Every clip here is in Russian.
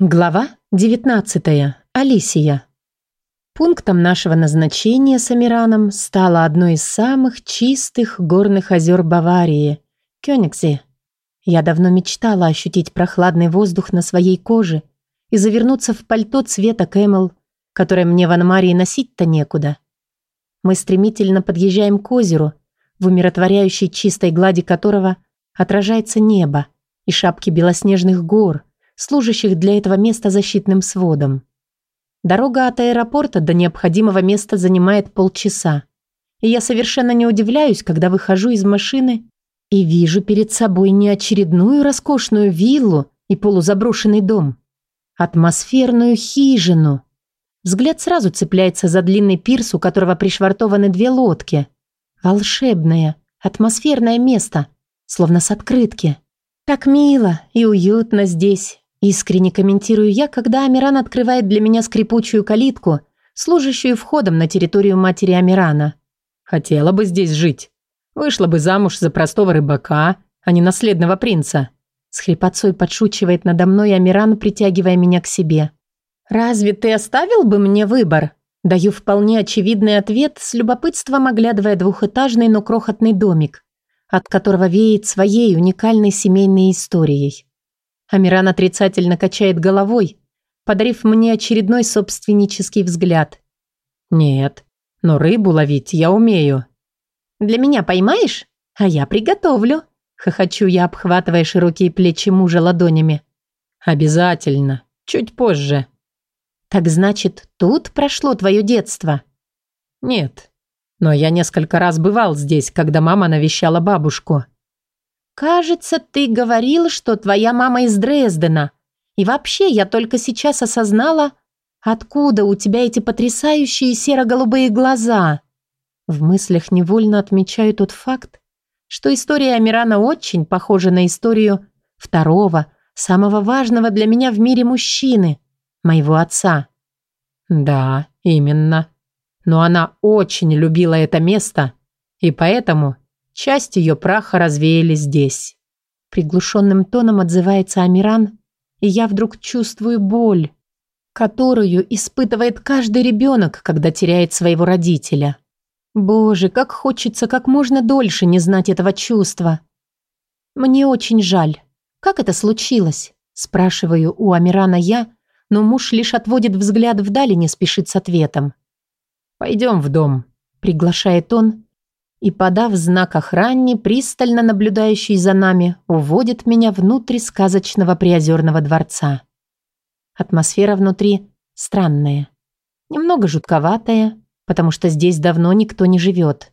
Глава 19. Алисия. Пунктом нашего назначения с Амираном стало одно из самых чистых горных озер Баварии – Кёнигсе. Я давно мечтала ощутить прохладный воздух на своей коже и завернуться в пальто цвета кэмел, которое мне в Анмарии носить-то некуда. Мы стремительно подъезжаем к озеру, в умиротворяющей чистой глади которого отражается небо и шапки белоснежных гор – служащих для этого места защитным сводом. Дорога от аэропорта до необходимого места занимает полчаса. И я совершенно не удивляюсь, когда выхожу из машины и вижу перед собой не очередную роскошную виллу и полузаброшенный дом, атмосферную хижину. Взгляд сразу цепляется за длинный пирс, у которого пришвартованы две лодки. Волшебное, атмосферное место, словно с открытки. Так мило и уютно здесь, Искренне комментирую я, когда Амиран открывает для меня скрипучую калитку, служащую входом на территорию матери Амирана. Хотела бы здесь жить. Вышла бы замуж за простого рыбака, а не наследного принца. С хрипотцой подшучивает надо мной Амиран, притягивая меня к себе. «Разве ты оставил бы мне выбор?» Даю вполне очевидный ответ, с любопытством оглядывая двухэтажный, но крохотный домик, от которого веет своей уникальной семейной историей. Амиран отрицательно качает головой, подарив мне очередной собственнический взгляд. «Нет, но рыбу ловить я умею». «Для меня поймаешь? А я приготовлю», — хохочу я, обхватывая широкие плечи мужа ладонями. «Обязательно. Чуть позже». «Так значит, тут прошло твое детство?» «Нет, но я несколько раз бывал здесь, когда мама навещала бабушку». «Кажется, ты говорил, что твоя мама из Дрездена. И вообще, я только сейчас осознала, откуда у тебя эти потрясающие серо-голубые глаза». В мыслях невольно отмечаю тот факт, что история Амирана очень похожа на историю второго, самого важного для меня в мире мужчины, моего отца. Да, именно. Но она очень любила это место, и поэтому Часть ее праха развеяли здесь. Приглушенным тоном отзывается Амиран, и я вдруг чувствую боль, которую испытывает каждый ребенок, когда теряет своего родителя. Боже, как хочется как можно дольше не знать этого чувства. Мне очень жаль. Как это случилось? Спрашиваю у Амирана я, но муж лишь отводит взгляд вдали не спешит с ответом. «Пойдем в дом», — приглашает он, и, подав знак охране, пристально наблюдающий за нами, уводит меня внутрь сказочного приозерного дворца. Атмосфера внутри странная, немного жутковатая, потому что здесь давно никто не живет.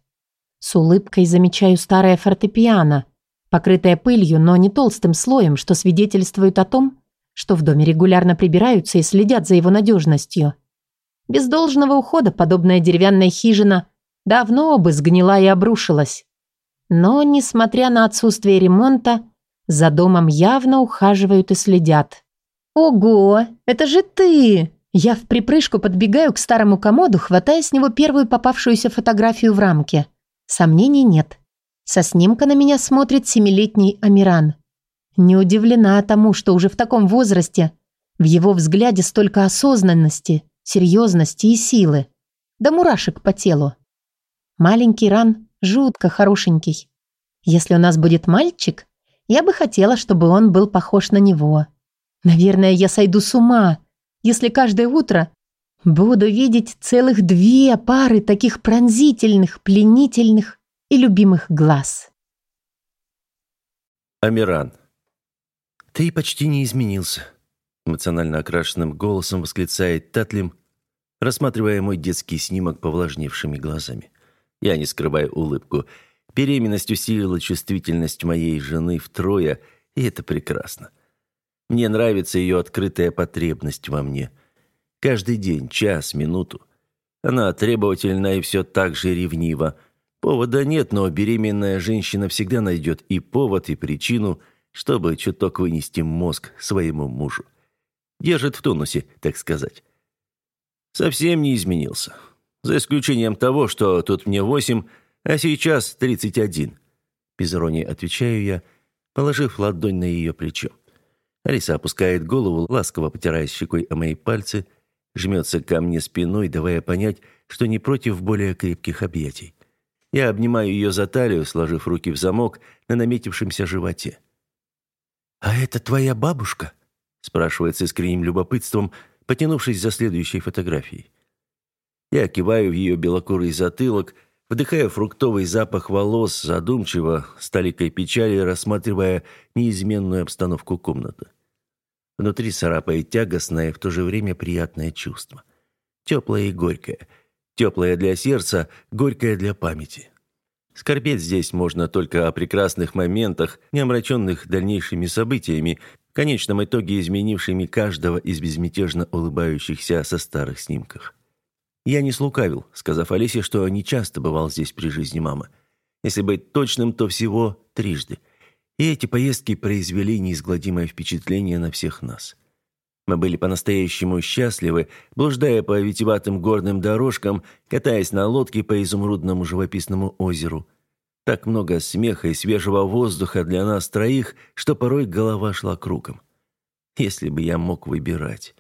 С улыбкой замечаю старое фортепиано, покрытое пылью, но не толстым слоем, что свидетельствует о том, что в доме регулярно прибираются и следят за его надежностью. Без должного ухода подобная деревянная хижина – давно бы сгнила и обрушилась. Но, несмотря на отсутствие ремонта, за домом явно ухаживают и следят. «Ого, это же ты!» Я в припрыжку подбегаю к старому комоду, хватая с него первую попавшуюся фотографию в рамке. Сомнений нет. Со снимка на меня смотрит семилетний Амиран. Не удивлена тому, что уже в таком возрасте в его взгляде столько осознанности, серьезности и силы. Да мурашек по телу. Маленький Ран жутко хорошенький. Если у нас будет мальчик, я бы хотела, чтобы он был похож на него. Наверное, я сойду с ума, если каждое утро буду видеть целых две пары таких пронзительных, пленительных и любимых глаз. Амиран. «Ты почти не изменился», — эмоционально окрашенным голосом восклицает Татлим, рассматривая мой детский снимок повлажневшими глазами. Я не скрываю улыбку. Беременность усилила чувствительность моей жены втрое, и это прекрасно. Мне нравится ее открытая потребность во мне. Каждый день, час, минуту. Она требовательна и все так же ревнива. Повода нет, но беременная женщина всегда найдет и повод, и причину, чтобы чуток вынести мозг своему мужу. Держит в тонусе, так сказать. Совсем не изменился. За исключением того, что тут мне восемь, а сейчас тридцать один. Без иронии отвечаю я, положив ладонь на ее плечо. Алиса опускает голову, ласково потирая щекой о мои пальцы, жмется ко мне спиной, давая понять, что не против более крепких объятий. Я обнимаю ее за талию, сложив руки в замок на наметившемся животе. «А это твоя бабушка?» спрашивает с искренним любопытством, потянувшись за следующей фотографией. Я киваю в ее белокурый затылок, вдыхая фруктовый запах волос, задумчиво, с толикой печали, рассматривая неизменную обстановку комнаты. Внутри царапает тягостное в то же время приятное чувство. Теплое и горькое. Теплое для сердца, горькое для памяти. Скорбеть здесь можно только о прекрасных моментах, не омраченных дальнейшими событиями, в конечном итоге изменившими каждого из безмятежно улыбающихся со старых снимках. Я не слукавил, сказав Олесе, что не часто бывал здесь при жизни мамы. Если быть точным, то всего трижды – и эти поездки произвели неизгладимое впечатление на всех нас. Мы были по-настоящему счастливы, блуждая по витиватым горным дорожкам, катаясь на лодке по изумрудному живописному озеру. Так много смеха и свежего воздуха для нас троих, что порой голова шла кругом. Если бы я мог выбирать.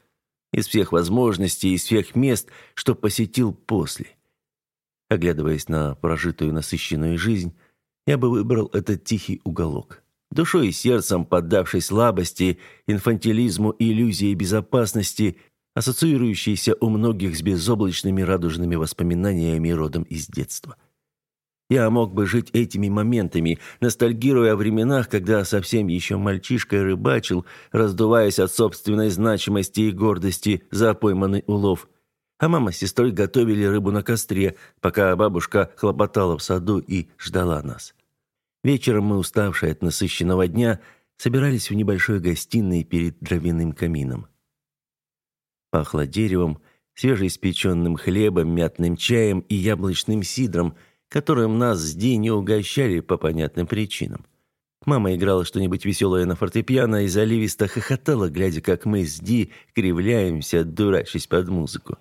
Из всех возможностей, из всех мест, что посетил после. Оглядываясь на прожитую насыщенную жизнь, я бы выбрал этот тихий уголок душой и сердцем поддавшись слабости, инфантилизму и иллюзии безопасности, ассоциирующейся у многих с безоблачными радужными воспоминаниями родом из детства. Я мог бы жить этими моментами, ностальгируя о временах, когда совсем еще мальчишкой рыбачил, раздуваясь от собственной значимости и гордости за пойманный улов. А мама с сестрой готовили рыбу на костре, пока бабушка хлопотала в саду и ждала нас. Вечером мы, уставшие от насыщенного дня, собирались в небольшой гостиной перед дровяным камином. Пахло деревом, свежеиспеченным хлебом, мятным чаем и яблочным сидром, которым нас с Ди не угощали по понятным причинам. Мама играла что-нибудь веселое на фортепиано и заливисто хохотала, глядя, как мы с Ди кривляемся, дурачась под музыку.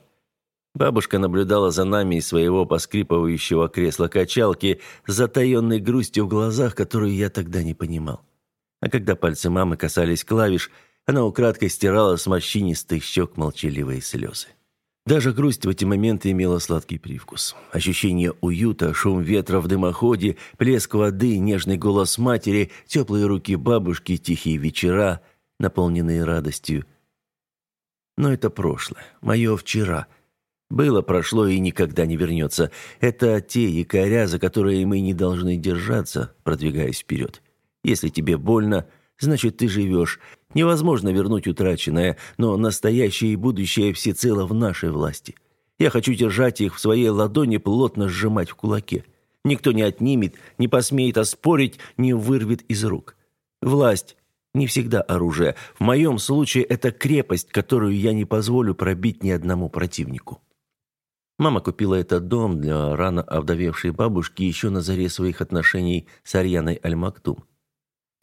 Бабушка наблюдала за нами из своего поскрипывающего кресла-качалки с затаенной грустью в глазах, которую я тогда не понимал. А когда пальцы мамы касались клавиш, она украдкой стирала с морщинистых щек молчаливые слезы. Даже грусть в эти моменты имела сладкий привкус. Ощущение уюта, шум ветра в дымоходе, плеск воды, нежный голос матери, теплые руки бабушки, тихие вечера, наполненные радостью. Но это прошлое, мое вчера — было, прошло и никогда не вернется. Это те якоря, за которые мы не должны держаться, продвигаясь вперед. Если тебе больно, значит, ты живешь. Невозможно вернуть утраченное, но настоящее и будущее всецело в нашей власти. Я хочу держать их в своей ладони, плотно сжимать в кулаке. Никто не отнимет, не посмеет оспорить, не вырвет из рук. Власть не всегда оружие. В моем случае это крепость, которую я не позволю пробить ни одному противнику. Мама купила этот дом для рано овдовевшей бабушки еще на заре своих отношений с Арьяной Аль-Мактум.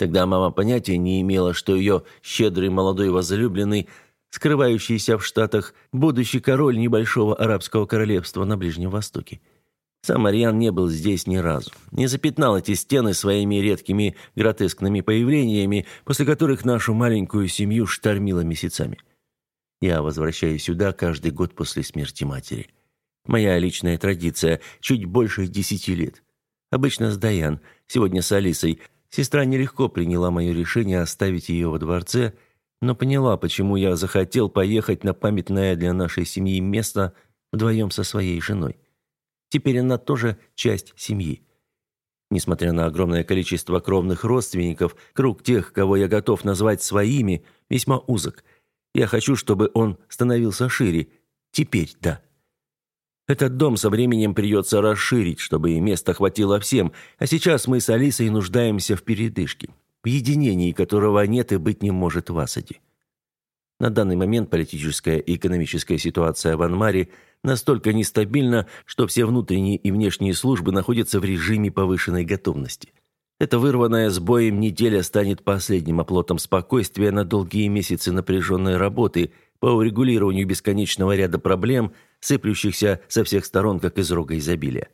Тогда мама понятия не имела, что ее щедрый молодой возлюбленный, скрывающийся в Штатах, будущий король небольшого арабского королевства на Ближнем Востоке. Сам Арьян не был здесь ни разу. Не запятнал эти стены своими редкими гротескными появлениями, после которых нашу маленькую семью штормило месяцами. Я возвращаюсь сюда каждый год после смерти матери. Моя личная традиция, чуть больше десяти лет. Обычно с Даян, сегодня с Алисой. Сестра нелегко приняла мое решение оставить ее во дворце, но поняла, почему я захотел поехать на памятное для нашей семьи место вдвоем со своей женой. Теперь она тоже часть семьи. Несмотря на огромное количество кровных родственников, круг тех, кого я готов назвать своими, весьма узок. Я хочу, чтобы он становился шире. Теперь да. Этот дом со временем придется расширить, чтобы и места хватило всем, а сейчас мы с Алисой нуждаемся в передышке, в единении которого нет и быть не может в Асаде. На данный момент политическая и экономическая ситуация в Анмаре настолько нестабильна, что все внутренние и внешние службы находятся в режиме повышенной готовности. Эта вырванная с боем неделя станет последним оплотом спокойствия на долгие месяцы напряженной работы – по урегулированию бесконечного ряда проблем, сыплющихся со всех сторон, как из рога изобилия.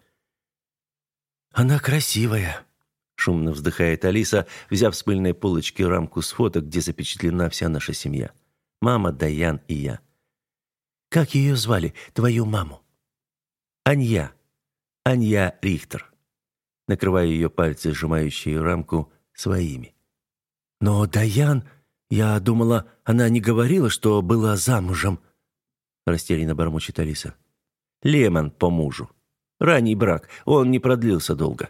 «Она красивая», — Шумно вздыхает Алиса, взяв с пыльной полочки рамку с фото, где запечатлена вся наша семья. Мама, Даян и я. «Как ее звали, твою маму?» «Анья. Анья Рихтер». Накрываю ее пальцы, сжимающие рамку, своими. «Но Даян... Я думала, она не говорила, что была замужем», растерянно бормочет Алиса. «Лемон по мужу. Ранний брак, он не продлился долго»,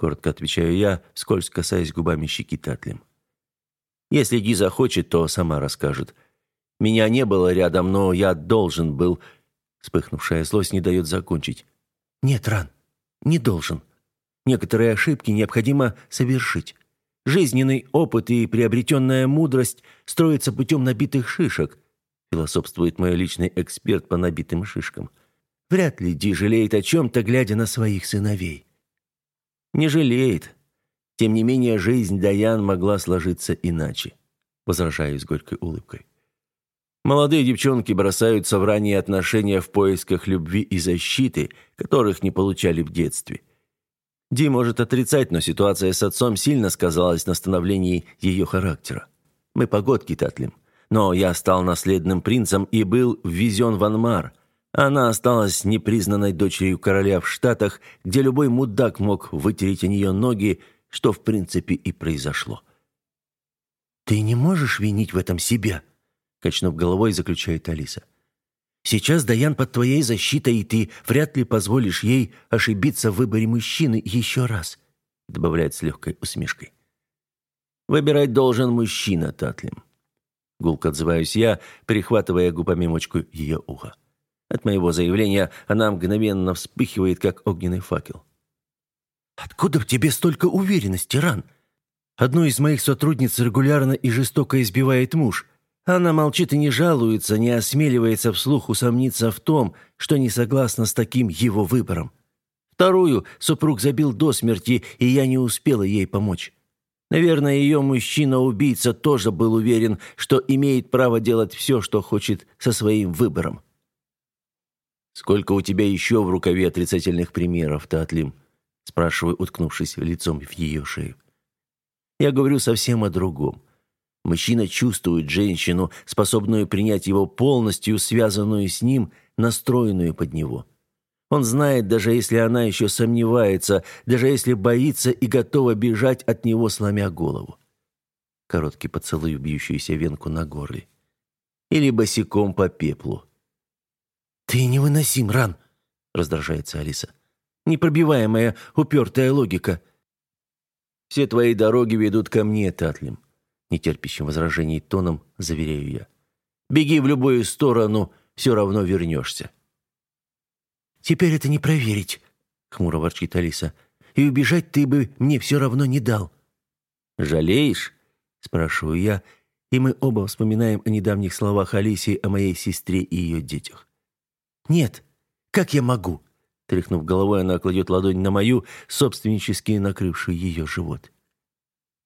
коротко отвечаю я, скользко касаясь губами щеки Татлим. «Если Ди захочет, то сама расскажет. Меня не было рядом, но я должен был...» Вспыхнувшая злость не дает закончить. «Нет, Ран, не должен. Некоторые ошибки необходимо совершить. Жизненный опыт и приобретенная мудрость строятся путем набитых шишек, философствует мой личный эксперт по набитым шишкам. Вряд ли Ди жалеет о чем-то, глядя на своих сыновей. Не жалеет. Тем не менее, жизнь Даян могла сложиться иначе. Возражаю с горькой улыбкой. Молодые девчонки бросаются в ранние отношения в поисках любви и защиты, которых не получали в детстве. Ди может отрицать, но ситуация с отцом сильно сказалась на становлении ее характера. Мы погодки татлим. Но я стал наследным принцем и был ввезен в Анмар. Она осталась непризнанной дочерью короля в Штатах, где любой мудак мог вытереть о нее ноги, что в принципе и произошло. «Ты не можешь винить в этом себя», — качнув головой, заключает Алиса. «Сейчас Даян под твоей защитой, и ты вряд ли позволишь ей ошибиться в выборе мужчины еще раз», — добавляет с легкой усмешкой. «Выбирать должен мужчина, Татлим. Гулко отзываюсь я, перехватывая губами мочку ее уха. От моего заявления она мгновенно вспыхивает, как огненный факел. «Откуда в тебе столько уверенности, Ран? Одну из моих сотрудниц регулярно и жестоко избивает муж. Она молчит и не жалуется, не осмеливается вслух усомниться в том, что не согласна с таким его выбором. Вторую супруг забил до смерти, и я не успела ей помочь. Наверное, ее мужчина-убийца тоже был уверен, что имеет право делать все, что хочет со своим выбором. «Сколько у тебя еще в рукаве отрицательных примеров, Татлим?» спрашиваю, уткнувшись лицом в ее шею. Я говорю совсем о другом. Мужчина чувствует женщину, способную принять его полностью, связанную с ним, настроенную под него. Он знает, даже если она еще сомневается, даже если боится и готова бежать от него, сломя голову. Короткий поцелуй, бьющуюся венку на горле. Или босиком по пеплу. «Ты невыносим, Ран!» — раздражается Алиса. «Непробиваемая, упертая логика». «Все твои дороги ведут ко мне, Татлим», — нетерпящим возражений тоном заверяю я. «Беги в любую сторону, все равно вернешься». «Теперь это не проверить», — хмуро ворчит Алиса. «И убежать ты бы мне все равно не дал». «Жалеешь?» — спрашиваю я, и мы оба вспоминаем о недавних словах Алисии о моей сестре и ее детях. «Нет, как я могу?» Тряхнув головой, она кладет ладонь на мою, собственнически накрывшую ее живот.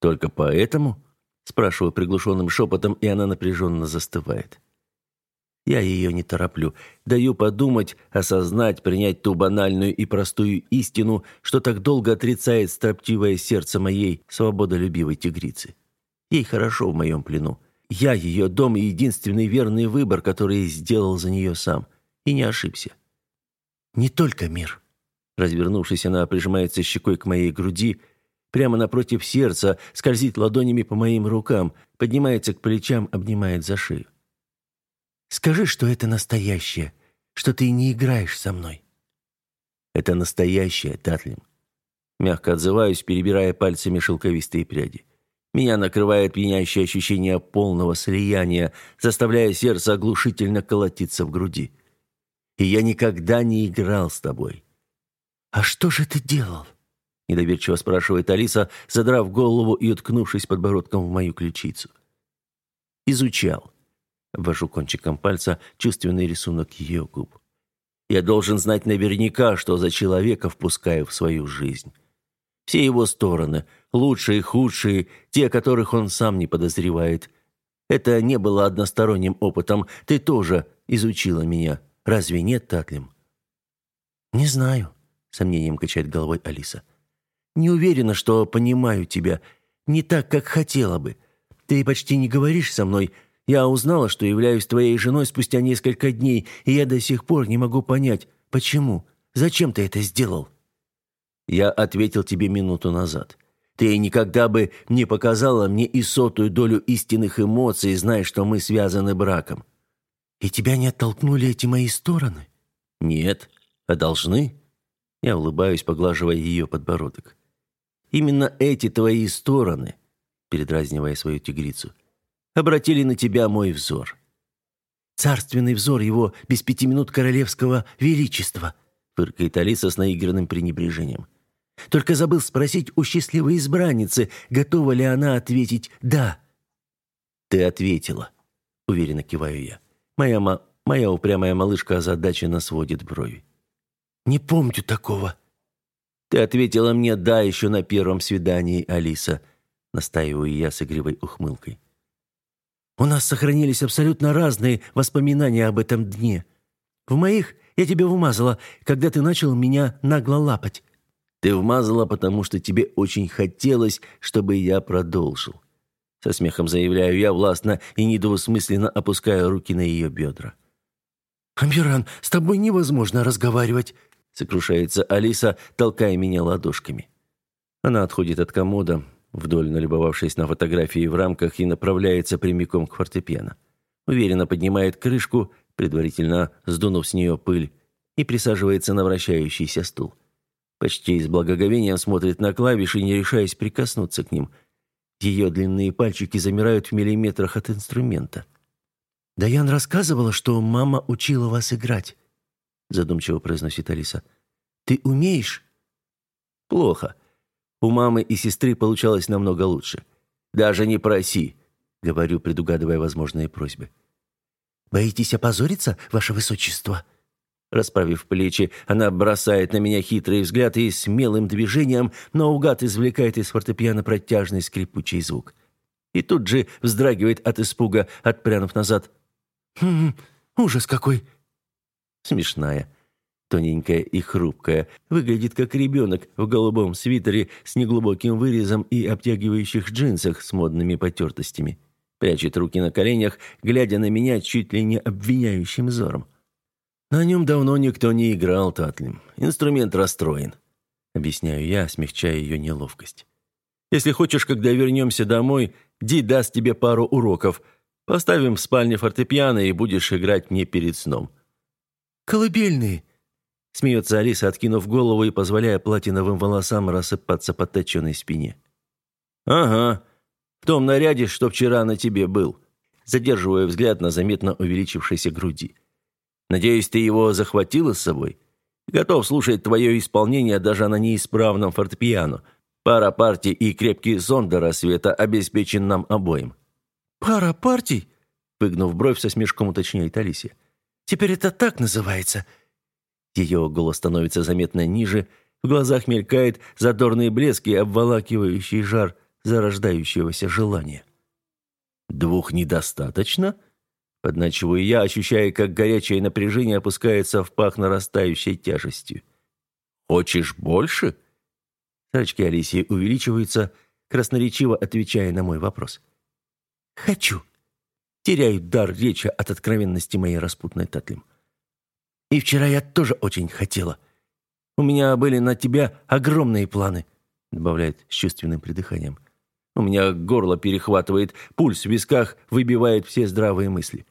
«Только поэтому?» — спрашиваю приглушенным шепотом, и она напряженно застывает. Я ее не тороплю, даю подумать, осознать, принять ту банальную и простую истину, что так долго отрицает строптивое сердце моей свободолюбивой тигрицы. Ей хорошо в моем плену. Я ее дом и единственный верный выбор, который сделал за нее сам. И не ошибся. Не только мир. Развернувшись, она прижимается щекой к моей груди, прямо напротив сердца, скользит ладонями по моим рукам, поднимается к плечам, обнимает за шею. Скажи, что это настоящее, что ты не играешь со мной». «Это настоящее, Татлим». Мягко отзываюсь, перебирая пальцами шелковистые пряди. Меня накрывает пьянящее ощущение полного слияния, заставляя сердце оглушительно колотиться в груди. И я никогда не играл с тобой. «А что же ты делал?» Недоверчиво спрашивает Алиса, задрав голову и уткнувшись подбородком в мою ключицу. «Изучал. Ввожу кончиком пальца чувственный рисунок ее губ. Я должен знать наверняка, что за человека впускаю в свою жизнь. Все его стороны, лучшие, худшие, те, которых он сам не подозревает. Это не было односторонним опытом. Ты тоже изучила меня. Разве нет, Татлим? Не знаю, сомнением качает головой Алиса. Не уверена, что понимаю тебя. Не так, как хотела бы. Ты почти не говоришь со мной. Я узнала, что являюсь твоей женой спустя несколько дней, и я до сих пор не могу понять, почему. Зачем ты это сделал?» Я ответил тебе минуту назад. Ты никогда бы не показала мне и сотую долю истинных эмоций, зная, что мы связаны браком. И тебя не оттолкнули эти мои стороны? Нет. А должны? Я улыбаюсь, поглаживая ее подбородок. Именно эти твои стороны, передразнивая свою тигрицу, обратили на тебя мой взор. Царственный взор его без пяти минут королевского величества, фыркает Алиса с наигранным пренебрежением. Только забыл спросить у счастливой избранницы, готова ли она ответить «да». «Ты ответила», — уверенно киваю я. Моя, ма... Моя упрямая малышка озадаченно сводит брови. «Не помню такого». «Ты ответила мне «да» еще на первом свидании, Алиса», — настаиваю я с игривой ухмылкой. «У нас сохранились абсолютно разные воспоминания об этом дне. В моих я тебе вмазала, когда ты начал меня нагло лапать. Ты вмазала, потому что тебе очень хотелось, чтобы я продолжил. Со смехом заявляю я властно и недвусмысленно опускаю руки на ее бедра. «Амиран, с тобой невозможно разговаривать», — сокрушается Алиса, толкая меня ладошками. Она отходит от комода, вдоль налюбовавшись на фотографии в рамках, и направляется прямиком к фортепиано. Уверенно поднимает крышку, предварительно сдунув с нее пыль, и присаживается на вращающийся стул. Почти с благоговением смотрит на клавиши, не решаясь прикоснуться к ним. Ее длинные пальчики замирают в миллиметрах от инструмента. «Даян рассказывала, что мама учила вас играть», задумчиво произносит Алиса. «Ты умеешь?» «Плохо. У мамы и сестры получалось намного лучше. Даже не проси», говорю, предугадывая возможные просьбы. «Боитесь опозориться, ваше высочество?» Расправив плечи, она бросает на меня хитрый взгляд и смелым движением наугад извлекает из фортепиано протяжный скрипучий звук. И тут же вздрагивает от испуга, отпрянув назад. «Хм, ужас какой!» Смешная, тоненькая и хрупкая, выглядит как ребенок в голубом свитере с неглубоким вырезом и обтягивающих джинсах с модными потертостями. Прячет руки на коленях, глядя на меня чуть ли не обвиняющим взором. «На нем давно никто не играл, Татлим. Инструмент расстроен», — объясняю я, смягчая ее неловкость. «Если хочешь, когда вернемся домой, Ди даст тебе пару уроков. Поставим в спальне фортепиано и будешь играть мне перед сном». «Колыбельные», — смеется Алиса, откинув голову и позволяя платиновым волосам рассыпаться по точенной спине. «Ага, в том наряде, что вчера на тебе был», задерживая взгляд на заметно увеличившейся груди. Надеюсь, ты его захватила с собой? Готов слушать твое исполнение даже на неисправном фортепиано. Пара партий и крепкий сон до рассвета обеспечен нам обоим». «Пара партий?» Выгнув бровь, со смешком уточняет Алисия. «Теперь это так называется?» Ее голос становится заметно ниже, в глазах мелькает задорный блеск и обволакивающий жар зарождающегося желания. «Двух недостаточно?» Подначиваю я, ощущая, как горячее напряжение опускается в пах нарастающей тяжестью. «Хочешь больше?» Зрачки Алисии увеличиваются, красноречиво отвечая на мой вопрос. «Хочу». Теряю дар речи от откровенности моей распутной Татлим. «И вчера я тоже очень хотела. У меня были на тебя огромные планы», добавляет с чувственным придыханием. У меня горло перехватывает, пульс в висках выбивает все здравые мысли.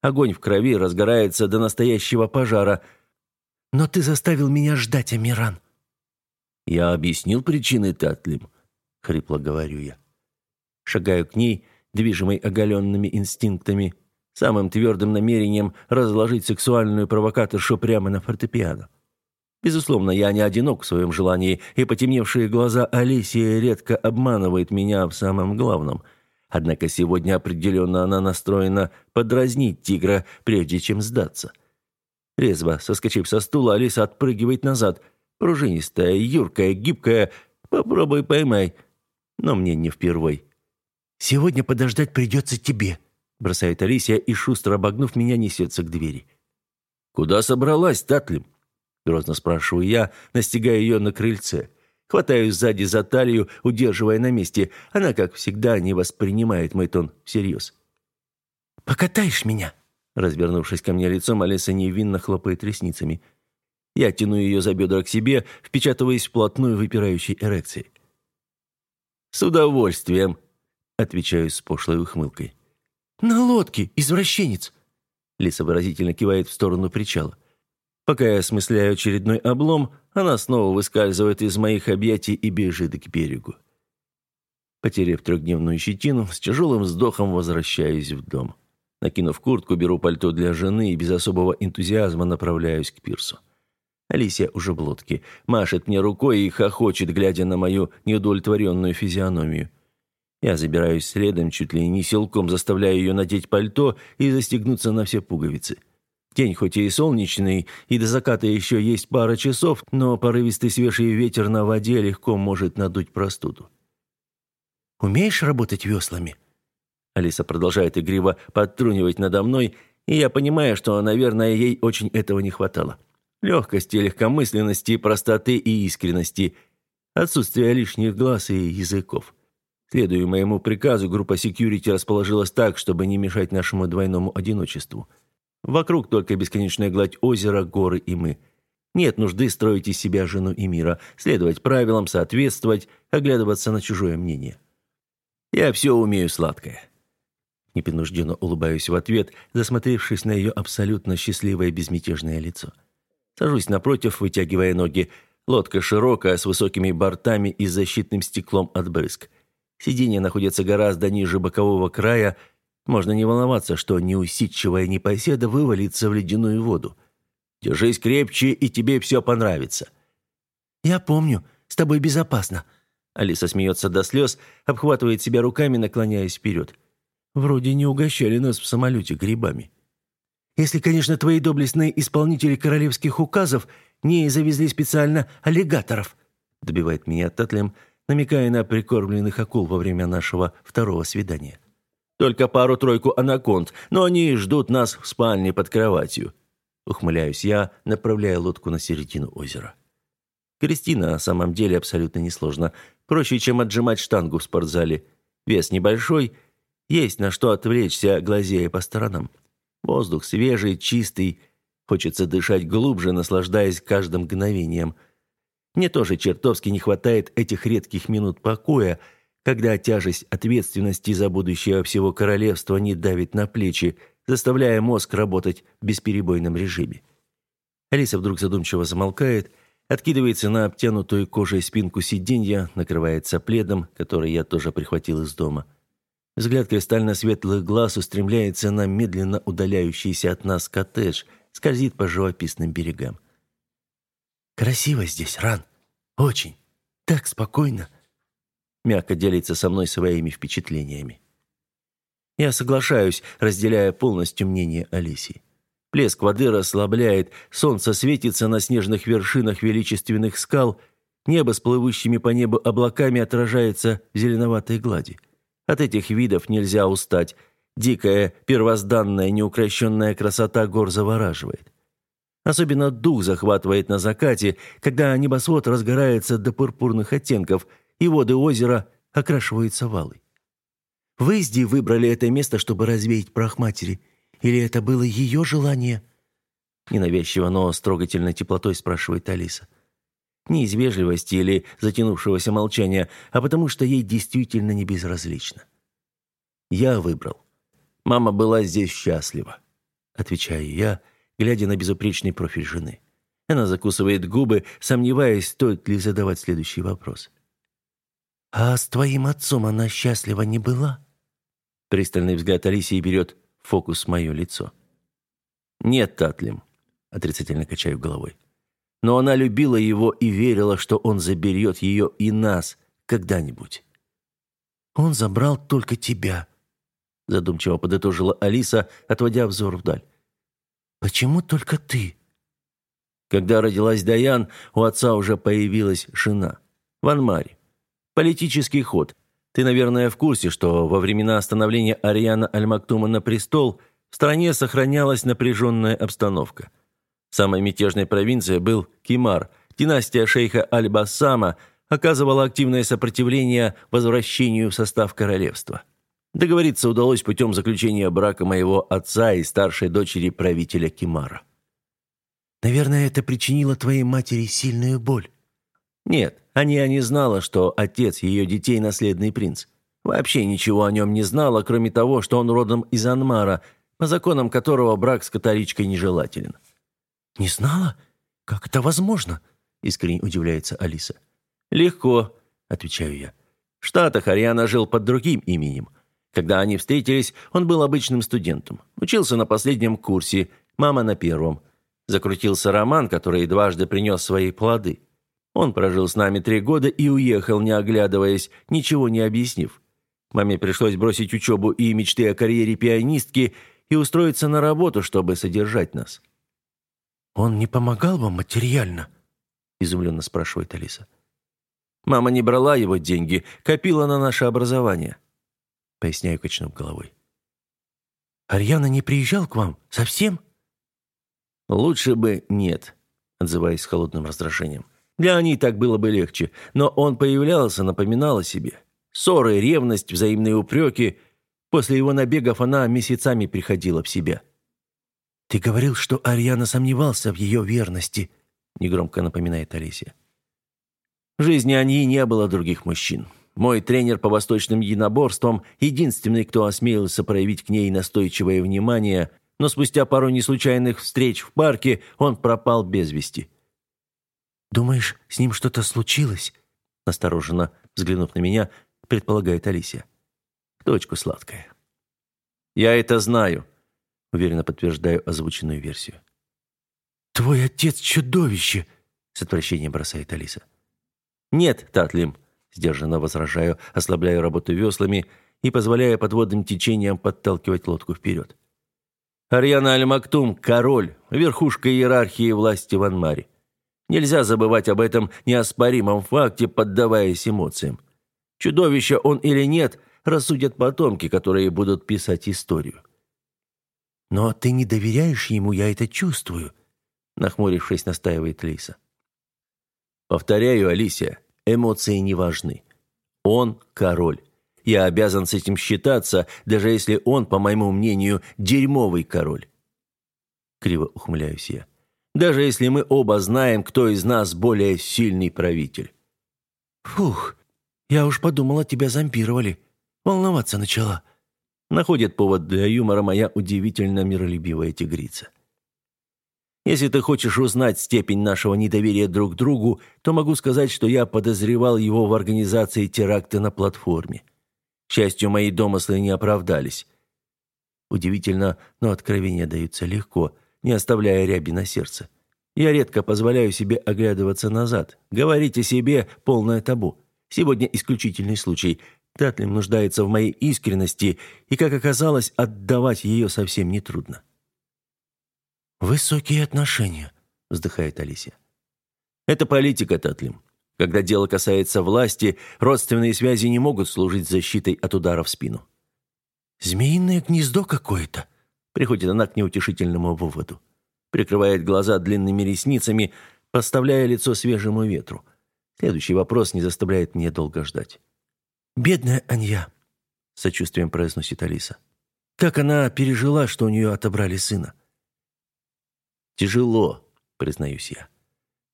Огонь в крови разгорается до настоящего пожара. «Но ты заставил меня ждать, Амиран!» «Я объяснил причины, Татлим», — хрипло говорю я. Шагаю к ней, движимой оголенными инстинктами, самым твердым намерением разложить сексуальную провокаторшу прямо на фортепиано. Безусловно, я не одинок в своем желании, и потемневшие глаза Алисии редко обманывают меня в самом главном — Однако сегодня определенно она настроена подразнить тигра, прежде чем сдаться. Резво соскочив со стула, Алиса отпрыгивает назад. Пружинистая, юркая, гибкая. Попробуй поймай. Но мне не впервой. «Сегодня подождать придется тебе», — бросает Алисия и, шустро обогнув меня, несется к двери. «Куда собралась, Татлим?» — грозно спрашиваю я, настигая ее на крыльце. Хватаю сзади за талию, удерживая на месте. Она, как всегда, не воспринимает мой тон всерьез. «Покатаешь меня?» Развернувшись ко мне лицом, Алиса невинно хлопает ресницами. Я тяну ее за бедра к себе, впечатываясь вплотную выпирающей эрекцией. «С удовольствием», — отвечаю с пошлой ухмылкой. «На лодке, извращенец!» Лиса выразительно кивает в сторону причала. Пока я осмысляю очередной облом, она снова выскальзывает из моих объятий и бежит к берегу. Потеряв трехдневную щетину, с тяжелым вздохом возвращаюсь в дом. Накинув куртку, беру пальто для жены и без особого энтузиазма направляюсь к пирсу. Алисия уже в лодке, машет мне рукой и хохочет, глядя на мою неудовлетворенную физиономию. Я забираюсь следом, чуть ли не силком заставляю ее надеть пальто и застегнуться на все пуговицы. День хоть и солнечный, и до заката еще есть пара часов, но порывистый свежий ветер на воде легко может надуть простуду. «Умеешь работать веслами?» Алиса продолжает игриво подтрунивать надо мной, и я понимаю, что, наверное, ей очень этого не хватало. Легкости, легкомысленности, простоты и искренности, отсутствие лишних глаз и языков. Следуя моему приказу, группа секьюрити расположилась так, чтобы не мешать нашему двойному одиночеству – Вокруг только бесконечная гладь озера, горы и мы. Нет нужды строить из себя жену и мира, следовать правилам, соответствовать, оглядываться на чужое мнение. Я все умею сладкое. Непринужденно улыбаюсь в ответ, засмотревшись на ее абсолютно счастливое безмятежное лицо. Сажусь напротив, вытягивая ноги. Лодка широкая, с высокими бортами и защитным стеклом от брызг. Сиденье находится гораздо ниже бокового края, можно не волноваться, что неусидчивая непоседа вывалится в ледяную воду. Держись крепче, и тебе все понравится». «Я помню, с тобой безопасно». Алиса смеется до слез, обхватывает себя руками, наклоняясь вперед. «Вроде не угощали нас в самолете грибами». «Если, конечно, твои доблестные исполнители королевских указов не завезли специально аллигаторов», добивает меня Татлем, намекая на прикормленных акул во время нашего второго свидания. Только пару-тройку анаконд, но они ждут нас в спальне под кроватью. Ухмыляюсь я, направляя лодку на середину озера. Кристина на самом деле абсолютно несложно. Проще, чем отжимать штангу в спортзале. Вес небольшой, есть на что отвлечься, глазея по сторонам. Воздух свежий, чистый. Хочется дышать глубже, наслаждаясь каждым мгновением. Мне тоже чертовски не хватает этих редких минут покоя, когда тяжесть ответственности за будущее всего королевства не давит на плечи, заставляя мозг работать в бесперебойном режиме. Алиса вдруг задумчиво замолкает, откидывается на обтянутую кожей спинку сиденья, накрывается пледом, который я тоже прихватил из дома. Взгляд кристально-светлых глаз устремляется на медленно удаляющийся от нас коттедж, скользит по живописным берегам. «Красиво здесь, Ран. Очень. Так спокойно» мягко делится со мной своими впечатлениями. Я соглашаюсь, разделяя полностью мнение Алисии. Плеск воды расслабляет, солнце светится на снежных вершинах величественных скал, небо с плывущими по небу облаками отражается в зеленоватой глади. От этих видов нельзя устать. Дикая, первозданная, неукрощенная красота гор завораживает. Особенно дух захватывает на закате, когда небосвод разгорается до пурпурных оттенков – и воды озера окрашиваются валой. Вы с выбрали это место, чтобы развеять прах матери? Или это было ее желание?» Ненавязчиво, но с трогательной теплотой спрашивает Алиса. Не из вежливости или затянувшегося молчания, а потому что ей действительно не безразлично. «Я выбрал. Мама была здесь счастлива», — отвечаю я, глядя на безупречный профиль жены. Она закусывает губы, сомневаясь, стоит ли задавать следующий вопрос. «А с твоим отцом она счастлива не была?» Пристальный взгляд Алисии берет фокус мое лицо. «Нет, Татлим», — отрицательно качаю головой. «Но она любила его и верила, что он заберет ее и нас когда-нибудь». «Он забрал только тебя», — задумчиво подытожила Алиса, отводя взор вдаль. «Почему только ты?» Когда родилась Даян, у отца уже появилась жена, Ван Мари. Политический ход. Ты, наверное, в курсе, что во времена становления Ариана Аль-Мактума на престол в стране сохранялась напряженная обстановка. Самой мятежной провинцией был Кимар, династия шейха Аль-Бассама, оказывала активное сопротивление возвращению в состав королевства. Договориться удалось путем заключения брака моего отца и старшей дочери правителя Кимара. «Наверное, это причинило твоей матери сильную боль». «Нет, Ания не знала, что отец ее детей – наследный принц. Вообще ничего о нем не знала, кроме того, что он родом из Анмара, по законам которого брак с католичкой нежелателен». «Не знала? Как это возможно?» – искренне удивляется Алиса. «Легко», – отвечаю я. В Штатах Ариана жил под другим именем. Когда они встретились, он был обычным студентом. Учился на последнем курсе, мама на первом. Закрутился роман, который дважды принес свои плоды. Он прожил с нами три года и уехал, не оглядываясь, ничего не объяснив. Маме пришлось бросить учебу и мечты о карьере пианистки и устроиться на работу, чтобы содержать нас. «Он не помогал вам материально?» – изумленно спрашивает Алиса. «Мама не брала его деньги, копила на наше образование», – поясняю, качнув головой. «Арьяна не приезжал к вам? Совсем?» «Лучше бы нет», – отзываясь с холодным раздражением. «Для Ани так было бы легче, но он появлялся, напоминал о себе. Ссоры, ревность, взаимные упреки. После его набегов она месяцами приходила в себя». «Ты говорил, что Ариана сомневался в ее верности», — негромко напоминает Алисия. «В жизни Аньи не было других мужчин. Мой тренер по восточным единоборствам — единственный, кто осмелился проявить к ней настойчивое внимание, но спустя пару неслучайных встреч в парке он пропал без вести». «Думаешь, с ним что-то случилось?» Настороженно взглянув на меня, предполагает Алисия. «Дочку сладкая». «Я это знаю», Уверенно подтверждаю озвученную версию. «Твой отец чудовище!» — с отвращением бросает Алиса. «Нет, Татлим», — сдержанно возражаю, ослабляю работу веслами и позволяя подводным течениям подталкивать лодку вперед. Арьяна Аль-Мактум – король, верхушка иерархии власти в Анмаре. Нельзя забывать об этом неоспоримом факте, поддаваясь эмоциям. Чудовище он или нет, рассудят потомки, которые будут писать историю. «Но ты не доверяешь ему, я это чувствую», — нахмурившись, настаивает Лиса. «Повторяю, Алисия, эмоции не важны. Он король. Я обязан с этим считаться, даже если он, по моему мнению, дерьмовый король». Криво ухмыляюсь я. «Даже если мы оба знаем, кто из нас более сильный правитель». «Фух, я уж подумала, тебя зомбировали. Волноваться начала» находит повод для юмора моя удивительно миролюбивая тигрица. Если ты хочешь узнать степень нашего недоверия друг к другу, то могу сказать, что я подозревал его в организации теракта на платформе. К счастью, мои домыслы не оправдались. Удивительно, но откровения даются легко, не оставляя ряби на сердце. Я редко позволяю себе оглядываться назад. Говорить о себе – полное табу. Сегодня исключительный случай. Татлим нуждается в моей искренности, и, как оказалось, отдавать ее совсем нетрудно. «Высокие отношения», — вздыхает Алисия. «Это политика, Татлим. Когда дело касается власти, родственные связи не могут служить защитой от удара в спину». «Змеиное гнездо какое-то», — приходит она к неутешительному выводу. Прикрывает глаза длинными ресницами, подставляя лицо свежему ветру. Следующий вопрос не заставляет меня долго ждать. «Бедная Анья», — сочувствием произносит Алиса. «Как она пережила, что у нее отобрали сына?» «Тяжело», — признаюсь я.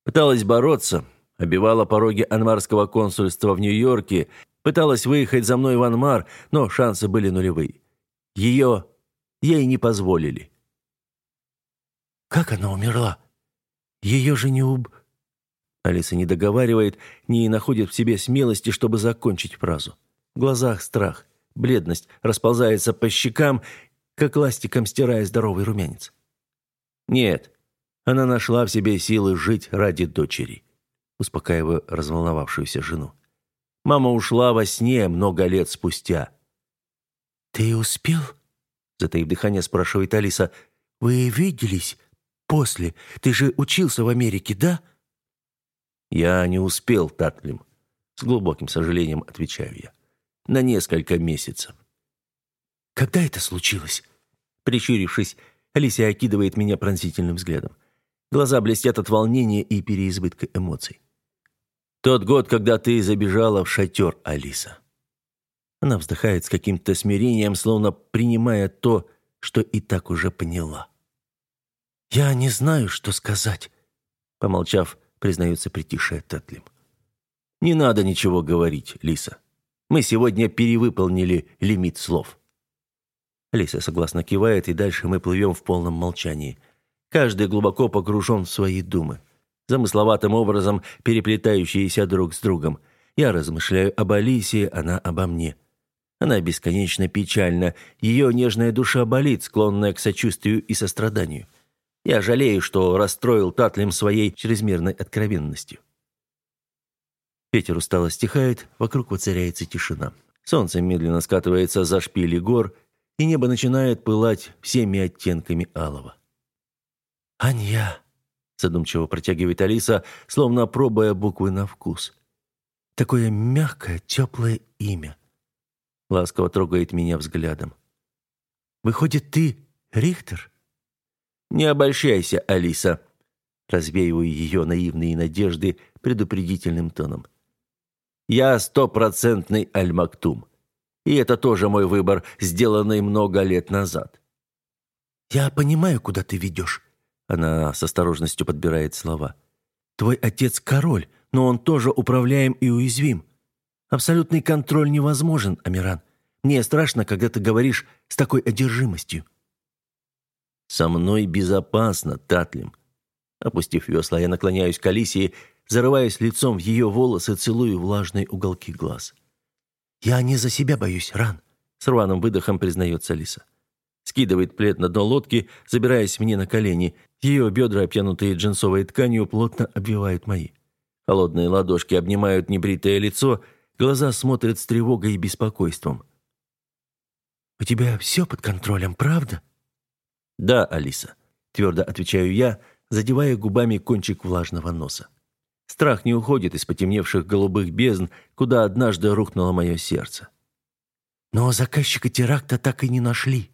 Пыталась бороться, обивала пороги анмарского консульства в Нью-Йорке, пыталась выехать за мной в Анмар, но шансы были нулевые. Ее... ей не позволили. «Как она умерла? Ее же не уб...» Алиса не договаривает, не находит в себе смелости, чтобы закончить фразу. В глазах страх, бледность расползается по щекам, как ластиком стирая здоровый румянец. Нет, она нашла в себе силы жить ради дочери, успокаиваю разволновавшуюся жену. Мама ушла во сне много лет спустя. «Ты успел?» Затаив дыхание, спрашивает Алиса. «Вы виделись после? Ты же учился в Америке, да?» «Я не успел, Татлим», — с глубоким сожалением отвечаю я. «На несколько месяцев». «Когда это случилось?» Прищурившись, Алисия окидывает меня пронзительным взглядом. Глаза блестят от волнения и переизбытка эмоций. Тот год, когда ты забежала в шатер, Алиса. Она вздыхает с каким-то смирением, словно принимая то, что и так уже поняла. «Я не знаю, что сказать», — помолчав, признается притихшая Тетлим. «Не надо ничего говорить, Лиса. Мы сегодня перевыполнили лимит слов». Лиса согласно кивает, и дальше мы плывем в полном молчании. Каждый глубоко погружен в свои думы, замысловатым образом переплетающиеся друг с другом. Я размышляю об Алисе, она обо мне. Она бесконечно печальна, ее нежная душа болит, склонная к сочувствию и состраданию. Я жалею, что расстроил Татлим своей чрезмерной откровенностью. Ветер устало стихает, вокруг воцаряется тишина. Солнце медленно скатывается за шпили гор, и небо начинает пылать всеми оттенками алого. «Анья!» — задумчиво протягивает Алиса, словно пробуя буквы на вкус. «Такое мягкое, теплое имя!» Ласково трогает меня взглядом. «Выходит, ты Рихтер?» «Не обольщайся, Алиса!» Развеиваю ее наивные надежды предупредительным тоном. «Я стопроцентный Аль-Мактум. И это тоже мой выбор, сделанный много лет назад». «Я понимаю, куда ты ведешь». Она с осторожностью подбирает слова. «Твой отец король, но он тоже управляем и уязвим. Абсолютный контроль невозможен, Амиран. Мне страшно, когда ты говоришь с такой одержимостью». «Со мной безопасно, Татлим». Опустив весла, я наклоняюсь к Алисии, зарываясь лицом в ее волосы, целую влажные уголки глаз. «Я не за себя боюсь, Ран», — с рваным выдохом признается Алиса. Скидывает плед на дно лодки, забираясь мне на колени. Ее бедра, обтянутые джинсовой тканью, плотно обвивают мои. Холодные ладошки обнимают небритое лицо, глаза смотрят с тревогой и беспокойством. «У тебя все под контролем, правда?» «Да, Алиса», — твердо отвечаю я, задевая губами кончик влажного носа. Страх не уходит из потемневших голубых бездн, куда однажды рухнуло мое сердце. «Но заказчика теракта так и не нашли».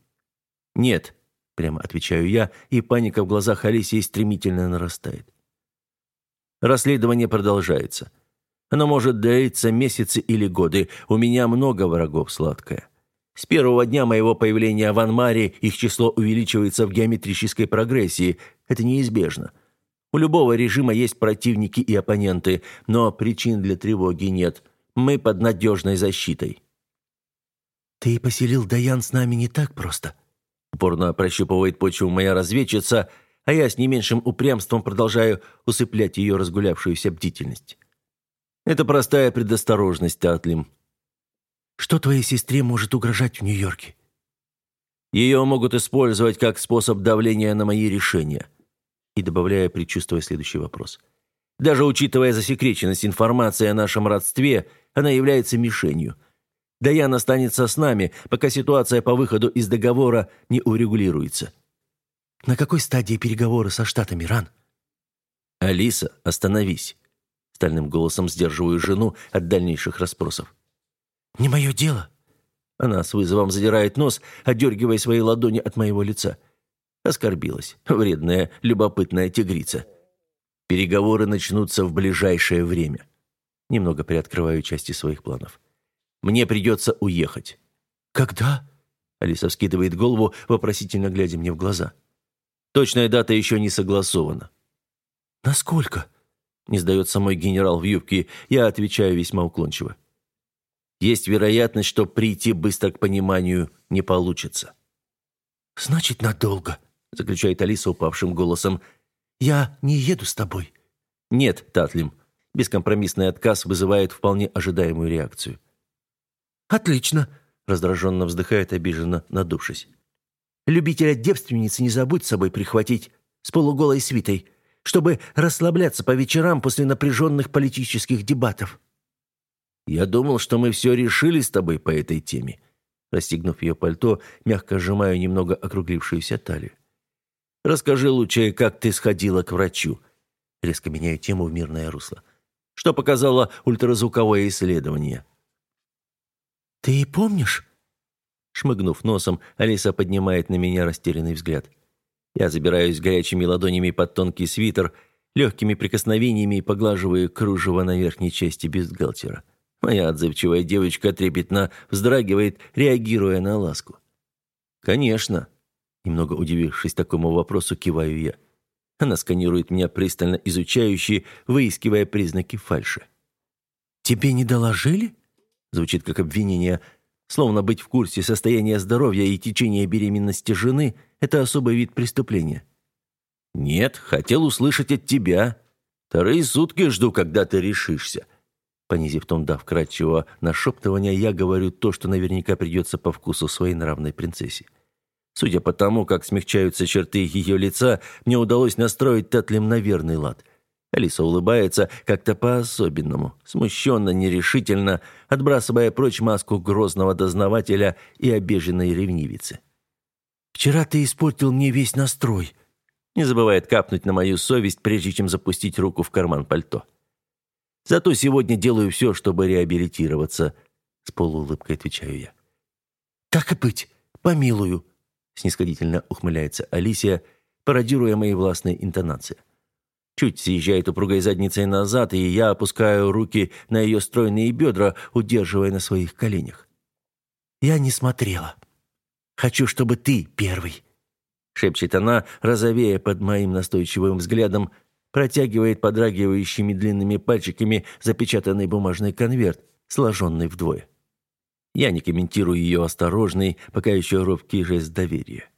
«Нет», — прямо отвечаю я, и паника в глазах Алисии стремительно нарастает. Расследование продолжается. Оно может длиться месяцы или годы. У меня много врагов, сладкое. С первого дня моего появления в Анмаре их число увеличивается в геометрической прогрессии. Это неизбежно. У любого режима есть противники и оппоненты, но причин для тревоги нет. Мы под надежной защитой. «Ты поселил Даян с нами не так просто», — упорно прощупывает почву моя разведчица, а я с не меньшим упрямством продолжаю усыплять ее разгулявшуюся бдительность. Это простая предосторожность, Атлим. Что твоей сестре может угрожать в Нью-Йорке? Ее могут использовать как способ давления на мои решения. И добавляя, предчувствуя следующий вопрос. Даже учитывая засекреченность информации о нашем родстве, она является мишенью. Даян останется с нами, пока ситуация по выходу из договора не урегулируется. На какой стадии переговоры со Штатами, Ран? Алиса, остановись. Стальным голосом сдерживаю жену от дальнейших расспросов. «Не мое дело». Она с вызовом задирает нос, отдергивая свои ладони от моего лица. Оскорбилась. Вредная, любопытная тигрица. Переговоры начнутся в ближайшее время. Немного приоткрываю части своих планов. Мне придется уехать. «Когда?» Алиса вскидывает голову, вопросительно глядя мне в глаза. Точная дата еще не согласована. «Насколько?» Не сдается мой генерал в юбке. Я отвечаю весьма уклончиво. Есть вероятность, что прийти быстро к пониманию не получится. «Значит, надолго», — заключает Алиса упавшим голосом. «Я не еду с тобой». «Нет, Татлим». Бескомпромиссный отказ вызывает вполне ожидаемую реакцию. «Отлично», — раздраженно вздыхает, обиженно надувшись. «Любителя девственницы не забудь с собой прихватить с полуголой свитой, чтобы расслабляться по вечерам после напряженных политических дебатов». «Я думал, что мы все решили с тобой по этой теме». Расстегнув ее пальто, мягко сжимаю немного округлившуюся талию. «Расскажи лучше, как ты сходила к врачу». Резко меняю тему в мирное русло. «Что показало ультразвуковое исследование?» «Ты помнишь?» Шмыгнув носом, Алиса поднимает на меня растерянный взгляд. Я забираюсь горячими ладонями под тонкий свитер, легкими прикосновениями поглаживаю кружево на верхней части бюстгальтера. Моя отзывчивая девочка трепетно вздрагивает, реагируя на ласку. «Конечно», — немного удивившись такому вопросу, киваю я. Она сканирует меня пристально изучающе, выискивая признаки фальши. «Тебе не доложили?» Звучит как обвинение. Словно быть в курсе состояния здоровья и течения беременности жены – это особый вид преступления. «Нет, хотел услышать от тебя. Вторые сутки жду, когда ты решишься». Понизив тон до вкрадчивого нашептывания, я говорю то, что наверняка придется по вкусу своей нравной принцессе. Судя по тому, как смягчаются черты ее лица, мне удалось настроить Татлим на верный лад. Алиса улыбается как-то по-особенному, смущенно, нерешительно, отбрасывая прочь маску грозного дознавателя и обиженной ревнивицы. «Вчера ты испортил мне весь настрой», не забывает капнуть на мою совесть, прежде чем запустить руку в карман пальто. Зато сегодня делаю все, чтобы реабилитироваться, с полуулыбкой отвечаю я. «Так и быть, помилую», снисходительно ухмыляется Алисия, пародируя мои властные интонации. Чуть съезжает упругой задницей назад, и я опускаю руки на ее стройные бедра, удерживая на своих коленях. «Я не смотрела. Хочу, чтобы ты первый», — шепчет она, розовея под моим настойчивым взглядом, протягивает подрагивающими длинными пальчиками запечатанный бумажный конверт, сложенный вдвое. Я не комментирую ее осторожный, пока еще робкий жест доверия.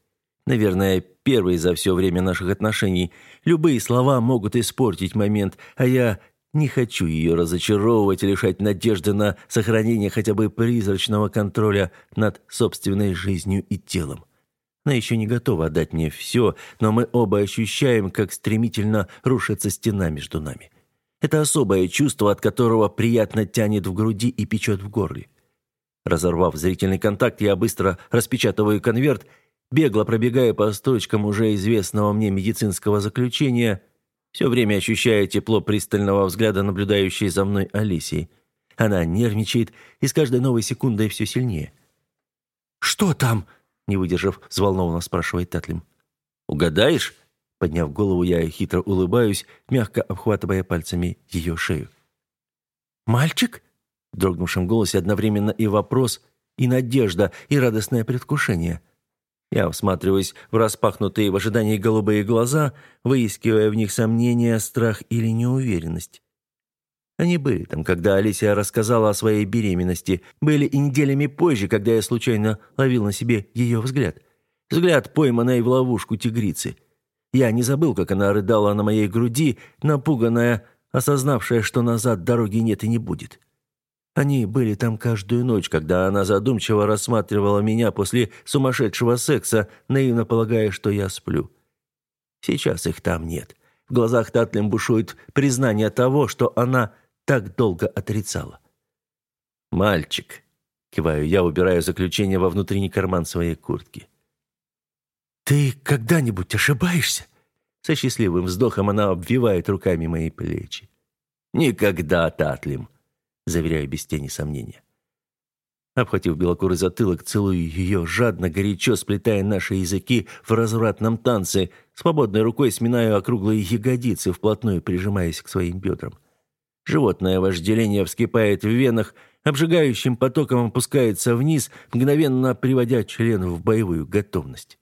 Наверное, первый за все время наших отношений. Любые слова могут испортить момент, а я не хочу ее разочаровывать и лишать надежды на сохранение хотя бы призрачного контроля над собственной жизнью и телом. Она еще не готова отдать мне все, но мы оба ощущаем, как стремительно рушится стена между нами. Это особое чувство, от которого приятно тянет в груди и печет в горле. Разорвав зрительный контакт, я быстро распечатываю конверт, бегло пробегая по строчкам уже известного мне медицинского заключения, все время ощущая тепло пристального взгляда, наблюдающей за мной Алисии. Она нервничает и с каждой новой секундой все сильнее. «Что там?» – не выдержав, взволнованно спрашивает Татлим. «Угадаешь?» Подняв голову, я хитро улыбаюсь, мягко обхватывая пальцами ее шею. «Мальчик?» В дрогнувшем голосе одновременно и вопрос, и надежда, и радостное предвкушение. Я всматриваюсь в распахнутые в ожидании голубые глаза, выискивая в них сомнения, страх или неуверенность. Они были там, когда Алисия рассказала о своей беременности, были и неделями позже, когда я случайно ловил на себе ее взгляд. Взгляд, пойманной в ловушку тигрицы. Я не забыл, как она рыдала на моей груди, напуганная, осознавшая, что назад дороги нет и не будет. Они были там каждую ночь, когда она задумчиво рассматривала меня после сумасшедшего секса, наивно полагая, что я сплю. Сейчас их там нет. В глазах Татлин бушует признание того, что она так долго отрицала. «Мальчик», — киваю я, убираю заключение во внутренний карман своей куртки. «Ты когда-нибудь ошибаешься?» Со счастливым вздохом она обвивает руками мои плечи. «Никогда, Татлим», заверяю без тени сомнения. Обхватив белокурый затылок, целую ее жадно, горячо, сплетая наши языки в развратном танце, свободной рукой сминаю округлые ягодицы, вплотную прижимаясь к своим бедрам. Животное вожделение вскипает в венах, обжигающим потоком опускается вниз, мгновенно приводя член в боевую готовность.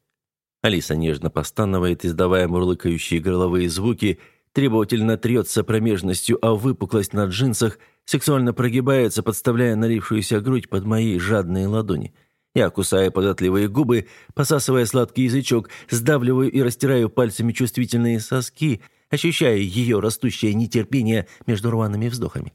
Алиса нежно постанывает, издавая мурлыкающие горловые звуки, требовательно трется промежностью о выпуклость на джинсах – сексуально прогибается, подставляя налившуюся грудь под мои жадные ладони. Я кусаю податливые губы, посасывая сладкий язычок, сдавливаю и растираю пальцами чувствительные соски, ощущая ее растущее нетерпение между рваными вздохами.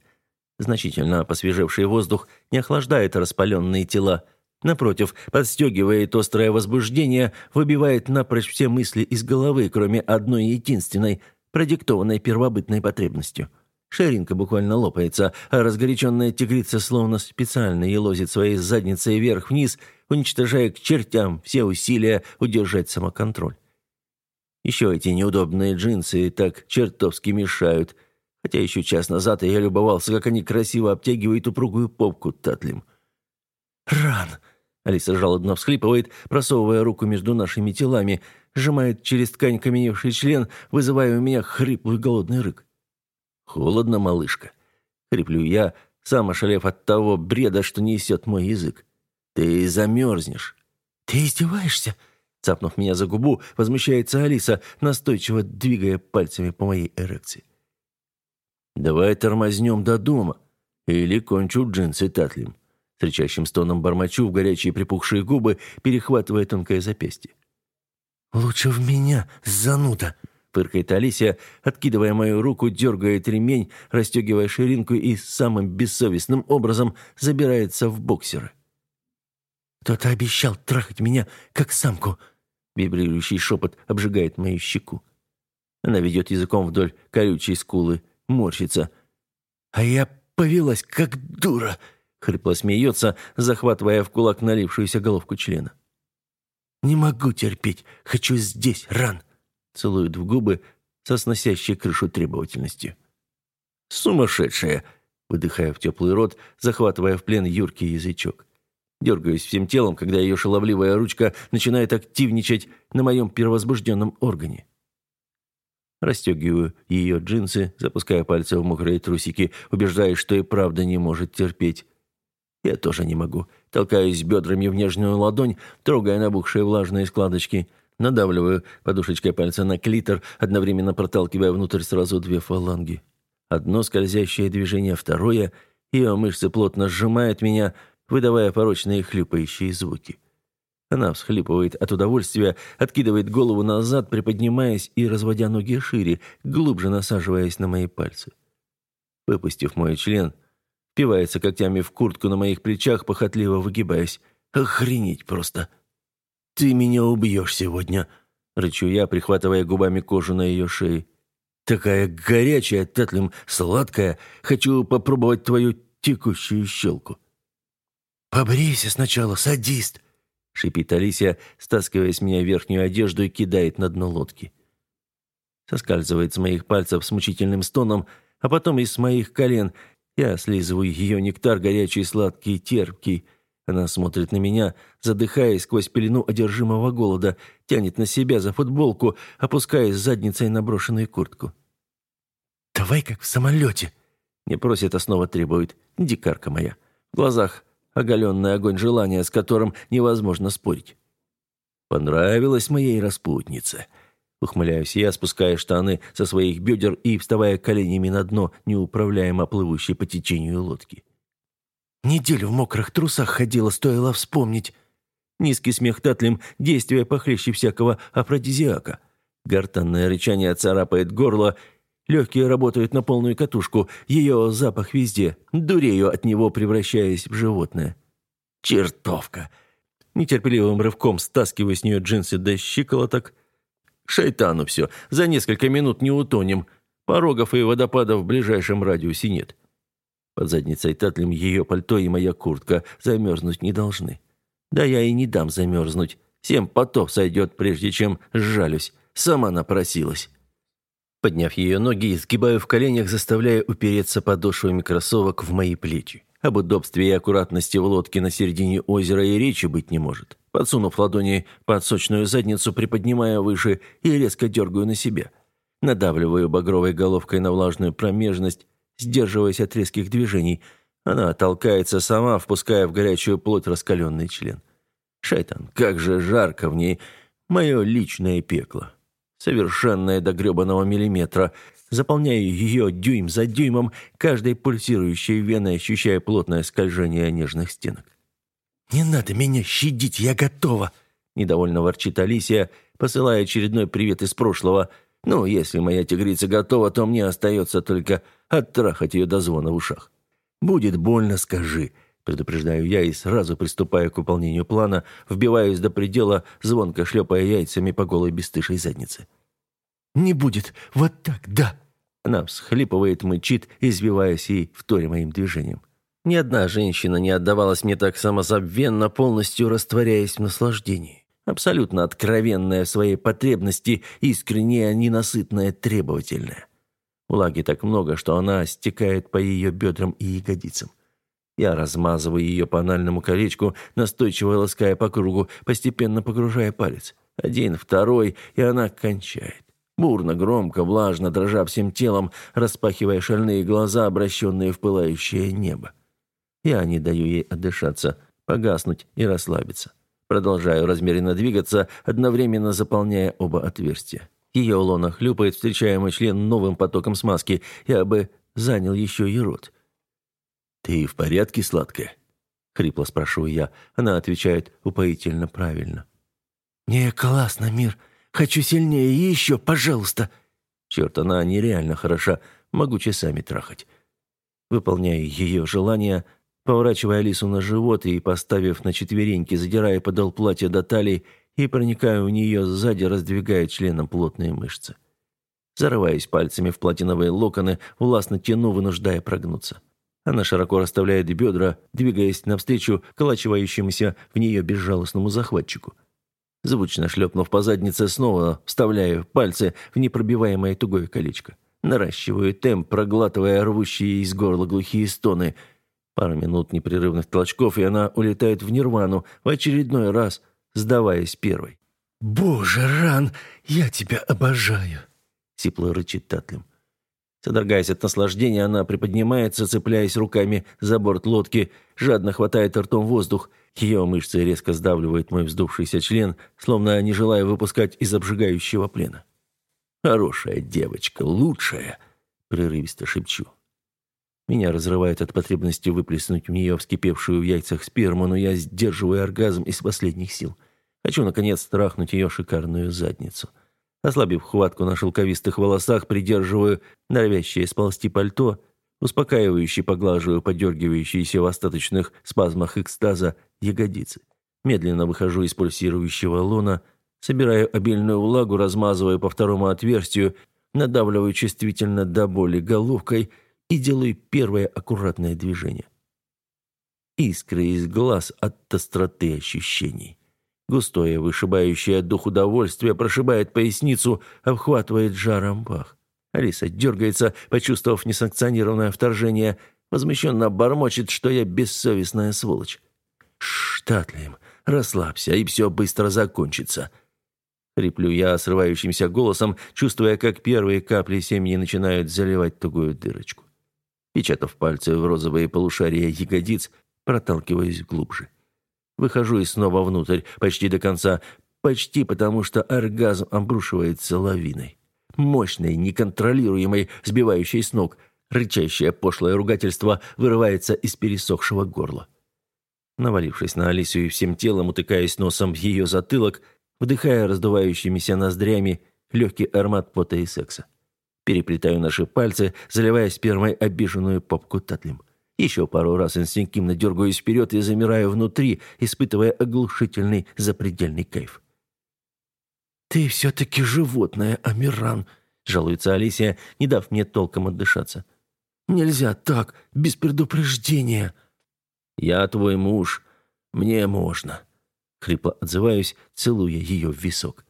Значительно посвежевший воздух не охлаждает распаленные тела. Напротив, подстегивает острое возбуждение, выбивает напрочь все мысли из головы, кроме одной единственной, продиктованной первобытной потребностью – Шеринка буквально лопается, а разгоряченная тигрица словно специально елозит своей задницей вверх-вниз, уничтожая к чертям все усилия удержать самоконтроль. Еще эти неудобные джинсы так чертовски мешают, хотя еще час назад я любовался, как они красиво обтягивают упругую попку Татлим. «Ран!» Алиса жалобно всхлипывает, просовывая руку между нашими телами, сжимает через ткань каменевший член, вызывая у меня хриплый голодный рык. «Холодно, малышка», — хриплю я, сам ошалев от того бреда, что несет мой язык. «Ты замерзнешь». «Ты издеваешься?» Цапнув меня за губу, возмущается Алиса, настойчиво двигая пальцами по моей эрекции. «Давай тормознем до дома, или кончу джинсы татлим». С стоном бормочу в горячие припухшие губы, перехватывая тонкое запястье. «Лучше в меня, зануда!» Фыркает Алисия, откидывая мою руку, дергает ремень, расстегивая ширинку и самым бессовестным образом забирается в боксеры. «Кто-то обещал трахать меня, как самку!» Вибрирующий шепот обжигает мою щеку. Она ведет языком вдоль колючей скулы, морщится. «А я повелась, как дура!» Хрипло смеется, захватывая в кулак налившуюся головку члена. «Не могу терпеть. Хочу здесь, ран!» Целует в губы со сносящей крышу требовательностью. «Сумасшедшая!» Выдыхая в теплый рот, захватывая в плен юркий язычок. Дергаюсь всем телом, когда ее шаловливая ручка начинает активничать на моем первозбужденном органе. Расстегиваю ее джинсы, запуская пальцы в мокрые трусики, убеждаясь, что и правда не может терпеть. Я тоже не могу. Толкаюсь бедрами в нежную ладонь, трогая набухшие влажные складочки. Надавливаю подушечкой пальца на клитор, одновременно проталкивая внутрь сразу две фаланги. Одно скользящее движение, второе. Ее мышцы плотно сжимают меня, выдавая порочные хлюпающие звуки. Она всхлипывает от удовольствия, откидывает голову назад, приподнимаясь и разводя ноги шире, глубже насаживаясь на мои пальцы. Выпустив мой член, впивается когтями в куртку на моих плечах, похотливо выгибаясь. «Охренеть просто!» «Ты меня убьешь сегодня!» — рычу я, прихватывая губами кожу на ее шее. «Такая горячая, Татлим, сладкая. Хочу попробовать твою текущую щелку». «Побрейся сначала, садист!» — шипит Алисия, стаскивая с меня верхнюю одежду и кидает на дно лодки. Соскальзывает с моих пальцев с мучительным стоном, а потом и с моих колен. Я слизываю ее нектар, горячий, сладкий, терпкий. Она смотрит на меня, задыхаясь сквозь пелену одержимого голода, тянет на себя за футболку, опускаясь задницей на брошенную куртку. «Давай как в самолете!» Не просит, а снова требует. Дикарка моя. В глазах оголенный огонь желания, с которым невозможно спорить. Понравилась моей распутнице. Ухмыляюсь я, спуская штаны со своих бедер и вставая коленями на дно неуправляемо плывущей по течению лодки. Неделю в мокрых трусах ходила, стоило вспомнить. Низкий смех Татлим – действие похлеще всякого афродизиака. Гортанное рычание царапает горло, Легкие работают на полную катушку, ее запах везде. Дурею от него, превращаясь в животное. Чертовка! Нетерпеливым рывком стаскиваю с нее джинсы до щиколоток. Шайтану все, за несколько минут не утонем. Порогов и водопадов в ближайшем радиусе нет. Под задницей Татлим ее пальто и моя куртка замерзнуть не должны. Да я и не дам замерзнуть. Семь потов сойдет, прежде чем сжалюсь. Сама напросилась. Подняв ее ноги, сгибаю в коленях, заставляя упереться подошвами кроссовок в мои плечи. Об удобстве и аккуратности в лодке на середине озера и речи быть не может. Подсунув ладони под сочную задницу, приподнимая выше и резко дергаю на себя. Надавливаю багровой головкой на влажную промежность, сдерживаясь от резких движений. Она толкается сама, впуская в горячую плоть раскаленный член. Шайтан, как же жарко в ней, мое личное пекло совершенная до гребаного миллиметра. Заполняю ее дюйм за дюймом, каждой пульсирующей веной ощущая плотное скольжение нежных стенок. «Не надо меня щадить, я готова!» Недовольно ворчит Алисия, посылая очередной привет из прошлого. «Ну, если моя тигрица готова, то мне остается только оттрахать ее до звона в ушах. Будет больно, скажи!» Предупреждаю я и сразу приступаю к выполнению плана, вбиваюсь до предела, звонко шлепая яйцами по голой бесстышей заднице. «Не будет! Вот так, да!» Она всхлипывает, мычит, извиваясь и вторя моим движением. Ни одна женщина не отдавалась мне так самозабвенно, полностью растворяясь в наслаждении. Абсолютно откровенная в своей потребности, искренняя, ненасытная, требовательная. Влаги так много, что она стекает по ее бедрам и ягодицам. Я размазываю ее по анальному колечку, настойчиво лаская по кругу, постепенно погружая палец. Один, второй, и она кончает. Бурно, громко, влажно, дрожа всем телом, распахивая шальные глаза, обращенные в пылающее небо. Я не даю ей отдышаться, погаснуть и расслабиться. Продолжаю размеренно двигаться, одновременно заполняя оба отверстия. Ее лона хлюпает, встречая мой член новым потоком смазки. Я бы занял еще и рот. «Ты в порядке, сладкая?» — хрипло спрашиваю я. Она отвечает упоительно правильно. «Не, классно, мир. Хочу сильнее и еще, пожалуйста». Черт, она нереально хороша. Могу часами трахать. Выполняю ее желание, поворачивая Алису на живот и, поставив на четвереньки, задирая подол платья до талии и проникая в нее сзади, раздвигая членом плотные мышцы. Зарываясь пальцами в платиновые локоны, властно тяну, вынуждая прогнуться. Она широко расставляет бедра, двигаясь навстречу колачивающемуся в нее безжалостному захватчику. Звучно шлепнув по заднице, снова вставляю пальцы в непробиваемое тугое колечко. Наращиваю темп, проглатывая рвущие из горла глухие стоны. Пару минут непрерывных толчков, и она улетает в нирвану, в очередной раз сдаваясь первой. «Боже, Ран, я тебя обожаю!» — сипло рычит Татлим. Содрогаясь от наслаждения, она приподнимается, цепляясь руками за борт лодки, жадно хватает ртом воздух. Ее мышцы резко сдавливают мой вздувшийся член, словно не желая выпускать из обжигающего плена. «Хорошая девочка, лучшая!» — прерывисто шепчу. Меня разрывает от потребности выплеснуть в нее вскипевшую в яйцах сперму, но я сдерживаю оргазм из последних сил. Хочу, наконец, страхнуть ее шикарную задницу. Ослабив хватку на шелковистых волосах, придерживаю норовящее сползти пальто, успокаивающе поглаживаю подергивающиеся в остаточных спазмах экстаза ягодицы. Медленно выхожу из пульсирующего лона, собираю обильную влагу, размазываю по второму отверстию, надавливаю чувствительно до боли головкой и делаю первое аккуратное движение. Искры из глаз от остроты ощущений. Густое, вышибающее дух удовольствие прошибает поясницу, обхватывает жаром пах. Алиса дергается, почувствовав несанкционированное вторжение, возмущенно бормочет, что я бессовестная сволочь. «Штатлим, расслабься, и все быстро закончится». Хриплю я срывающимся голосом, чувствуя, как первые капли семьи начинают заливать тугую дырочку. Печатав пальцы в розовые полушария ягодиц, проталкиваюсь глубже. Выхожу и снова внутрь, почти до конца. Почти потому, что оргазм обрушивается лавиной. Мощной, неконтролируемой, сбивающей с ног. Рычащее пошлое ругательство вырывается из пересохшего горла. Навалившись на Алисию всем телом, утыкаясь носом в ее затылок, вдыхая раздувающимися ноздрями легкий аромат пота и секса. Переплетаю наши пальцы, заливая спермой обиженную попку Татлим. Еще пару раз инстинктивно дергаюсь вперед и замираю внутри, испытывая оглушительный запредельный кайф. «Ты все-таки животное, Амиран», — жалуется Алисия, не дав мне толком отдышаться. «Нельзя так, без предупреждения». «Я твой муж. Мне можно». Хрипло отзываюсь, целуя ее в висок.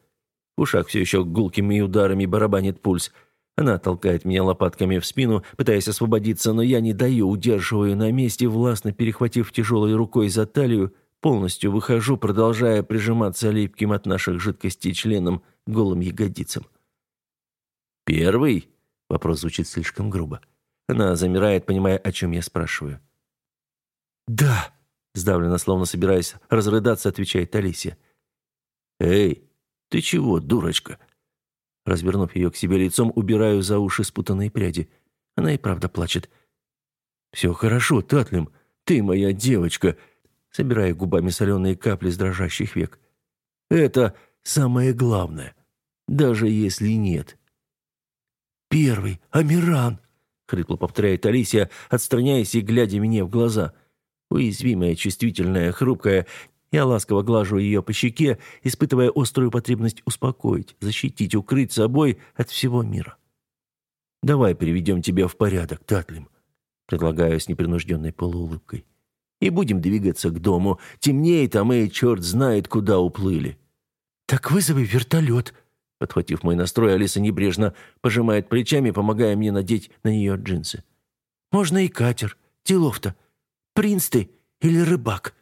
В ушах все еще гулкими ударами барабанит пульс — она толкает меня лопатками в спину, пытаясь освободиться, но я не даю, удерживаю на месте, властно перехватив тяжелой рукой за талию, полностью выхожу, продолжая прижиматься липким от наших жидкостей членом голым ягодицам. «Первый?» — вопрос звучит слишком грубо. Она замирает, понимая, о чем я спрашиваю. «Да», — сдавленно, словно собираясь разрыдаться, отвечает Алисия. «Эй, ты чего, дурочка?» Развернув ее к себе лицом, убираю за уши спутанные пряди. Она и правда плачет. «Все хорошо, Татлим. Ты моя девочка!» Собирая губами соленые капли с дрожащих век. «Это самое главное. Даже если нет». «Первый, Амиран!» — хрипло повторяет Алисия, отстраняясь и глядя мне в глаза. Уязвимая, чувствительная, хрупкая, я ласково глажу ее по щеке, испытывая острую потребность успокоить, защитить, укрыть собой от всего мира. «Давай приведем тебя в порядок, Татлим», — предлагаю с непринужденной полуулыбкой. «И будем двигаться к дому. Темнеет, а мы, черт знает, куда уплыли». «Так вызови вертолет», — подхватив мой настрой, Алиса небрежно пожимает плечами, помогая мне надеть на нее джинсы. «Можно и катер. Делов-то. принц ты или рыбак?»